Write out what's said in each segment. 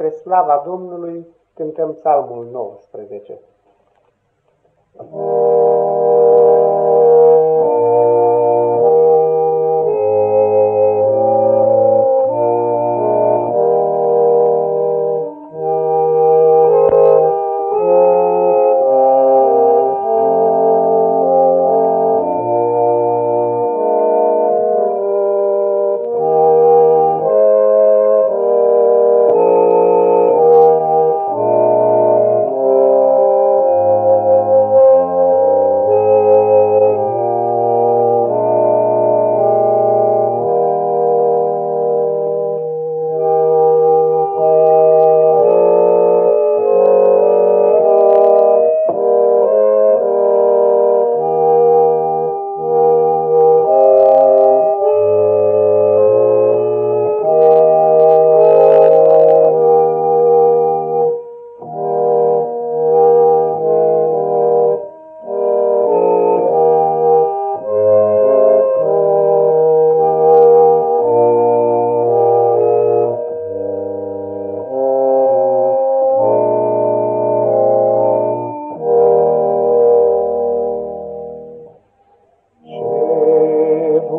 spre slava Domnului cântăm psalmul 19.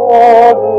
Oh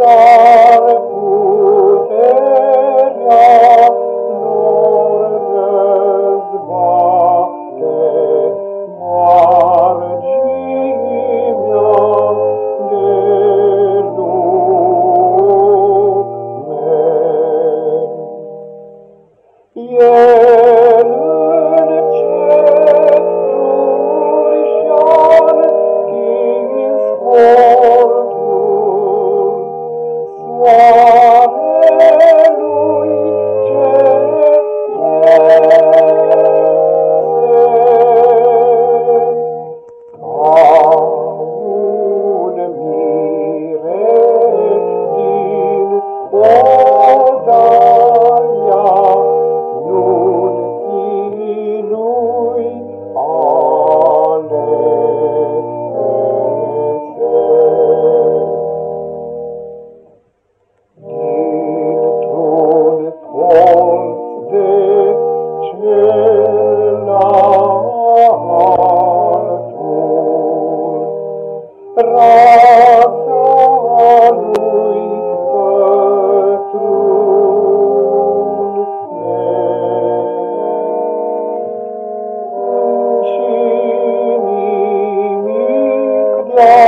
Oh. Hallelujah. Lord.